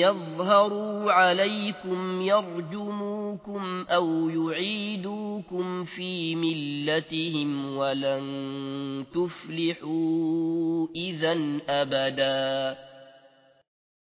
يظهروا عليكم يرجموكم أو يعيدوكم في ملتهم ولن تفلحوا إذا أبداً.